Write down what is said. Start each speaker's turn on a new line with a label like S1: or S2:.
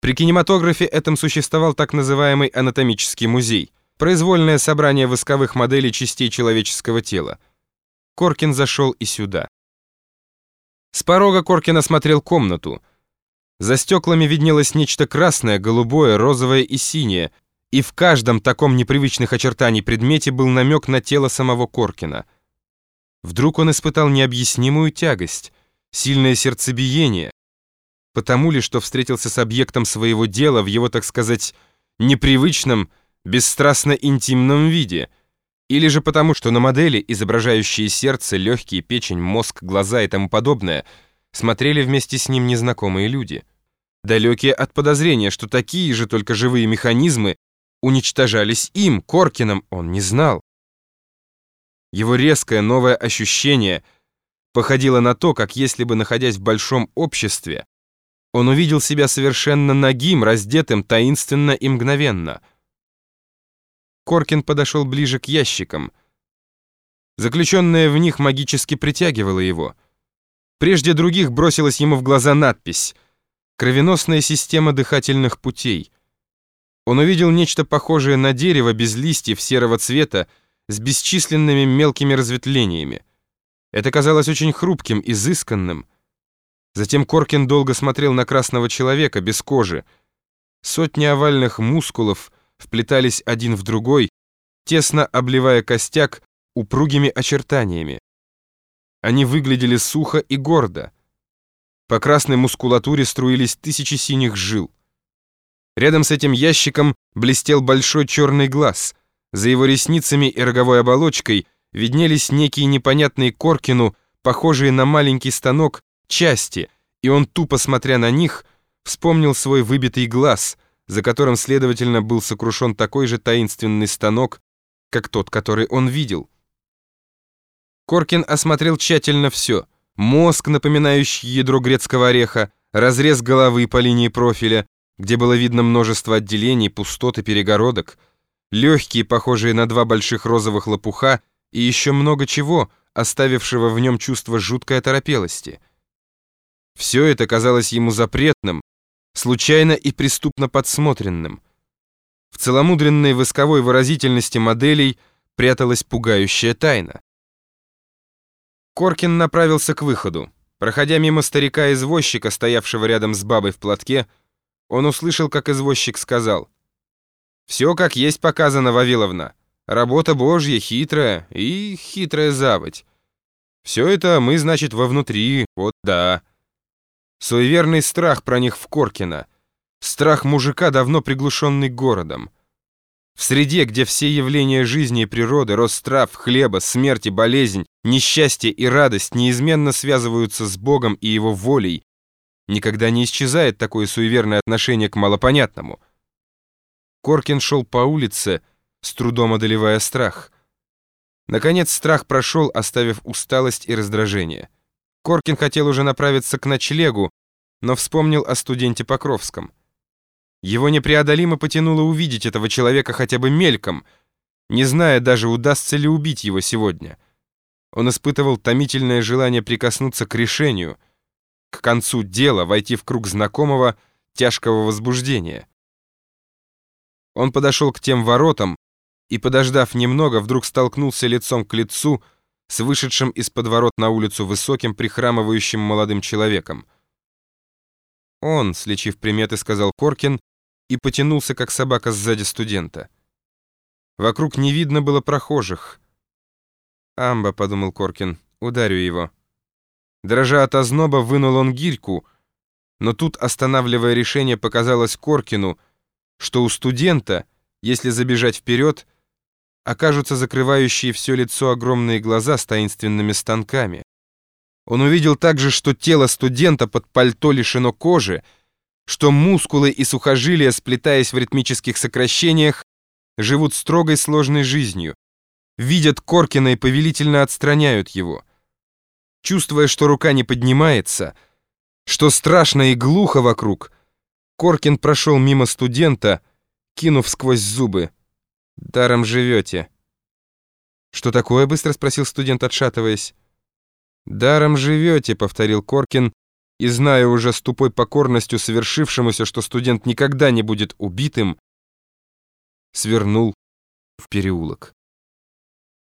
S1: При кинематографе этом существовал так называемый анатомический музей, произвольное собрание восковых моделей частей человеческого тела. Коркин зашел и сюда. С порога Коркин осмотрел комнату. За стеклами виднелось нечто красное, голубое, розовое и синее, и в каждом таком непривычных очертаний предмете был намек на тело самого Коркина. Вдруг он испытал необъяснимую тягость, сильное сердцебиение, потому ли, что встретился с объектом своего дела в его, так сказать, непривычном, бесстрастно интимном виде, или же потому, что на модели, изображающие сердце, легкие, печень, мозг, глаза и тому подобное, смотрели вместе с ним незнакомые люди, далекие от подозрения, что такие же только живые механизмы уничтожались им, Коркином, он не знал. Его резкое новое ощущение походило на то, как если бы, находясь в большом обществе, он увидел себя совершенно нагим, раздетым, таинственно и мгновенно. Коркин подошел ближе к ящикам. Заключенное в них магически притягивало его. Прежде других бросилась ему в глаза надпись «Кровеносная система дыхательных путей». Он увидел нечто похожее на дерево без листьев серого цвета с бесчисленными мелкими разветвлениями. Это казалось очень хрупким, изысканным, Затем Коркин долго смотрел на красного человека без кожи. Сотни овальных мускулов вплетались один в другой, тесно обливая костяк упругими очертаниями. Они выглядели сухо и гордо. По красной мускулатуре струились тысячи синих жил. Рядом с этим ящиком блестел большой черный глаз. За его ресницами и роговой оболочкой виднелись некие непонятные Коркину, похожие на маленький станок, части, и он, тупо смотря на них, вспомнил свой выбитый глаз, за которым, следовательно, был сокрушен такой же таинственный станок, как тот, который он видел. Коркин осмотрел тщательно все. Мозг, напоминающий ядро грецкого ореха, разрез головы по линии профиля, где было видно множество отделений, пустот и перегородок, легкие, похожие на два больших розовых лопуха, и еще много чего, оставившего в нем чувство жуткой оторопелости. Все это казалось ему запретным, случайно и преступно подсмотренным. В целомудренной восковой выразительности моделей пряталась пугающая тайна. Коркин направился к выходу. Проходя мимо старика-извозчика, стоявшего рядом с бабой в платке, он услышал, как извозчик сказал, «Все как есть показано, Вавиловна. Работа Божья, хитрая и хитрая заводь. Все это мы, значит, вовнутри, вот да». Суеверный страх проник в Коркина. Страх мужика, давно приглушенный городом. В среде, где все явления жизни и природы, рост трав, хлеба, смерть и болезнь, несчастье и радость неизменно связываются с Богом и Его волей, никогда не исчезает такое суеверное отношение к малопонятному. Коркин шел по улице, с трудом одолевая страх. Наконец страх прошел, оставив усталость и раздражение. Коркин хотел уже направиться к ночлегу, но вспомнил о студенте Покровском. Его непреодолимо потянуло увидеть этого человека хотя бы мельком, не зная даже, удастся ли убить его сегодня. Он испытывал томительное желание прикоснуться к решению, к концу дела, войти в круг знакомого тяжкого возбуждения. Он подошел к тем воротам и, подождав немного, вдруг столкнулся лицом к лицу с вышедшим из подворот на улицу высоким прихрамывающим молодым человеком. Он, слечив приметы, сказал Коркин и потянулся, как собака сзади студента. Вокруг не видно было прохожих. «Амба», — подумал Коркин, — «ударю его». Дрожа от озноба, вынул он гирьку, но тут, останавливая решение, показалось Коркину, что у студента, если забежать вперед, — окажутся закрывающие все лицо огромные глаза с таинственными станками. Он увидел также, что тело студента под пальто лишено кожи, что мускулы и сухожилия, сплетаясь в ритмических сокращениях, живут строгой сложной жизнью, видят Коркина и повелительно отстраняют его. Чувствуя, что рука не поднимается, что страшно и глухо вокруг, Коркин прошел мимо студента, кинув сквозь зубы. Даром живете». «Что такое?» — быстро спросил студент, отшатываясь. «Даром живете», — повторил Коркин, и, зная уже с тупой покорностью совершившемуся, что студент никогда не будет убитым, свернул в переулок.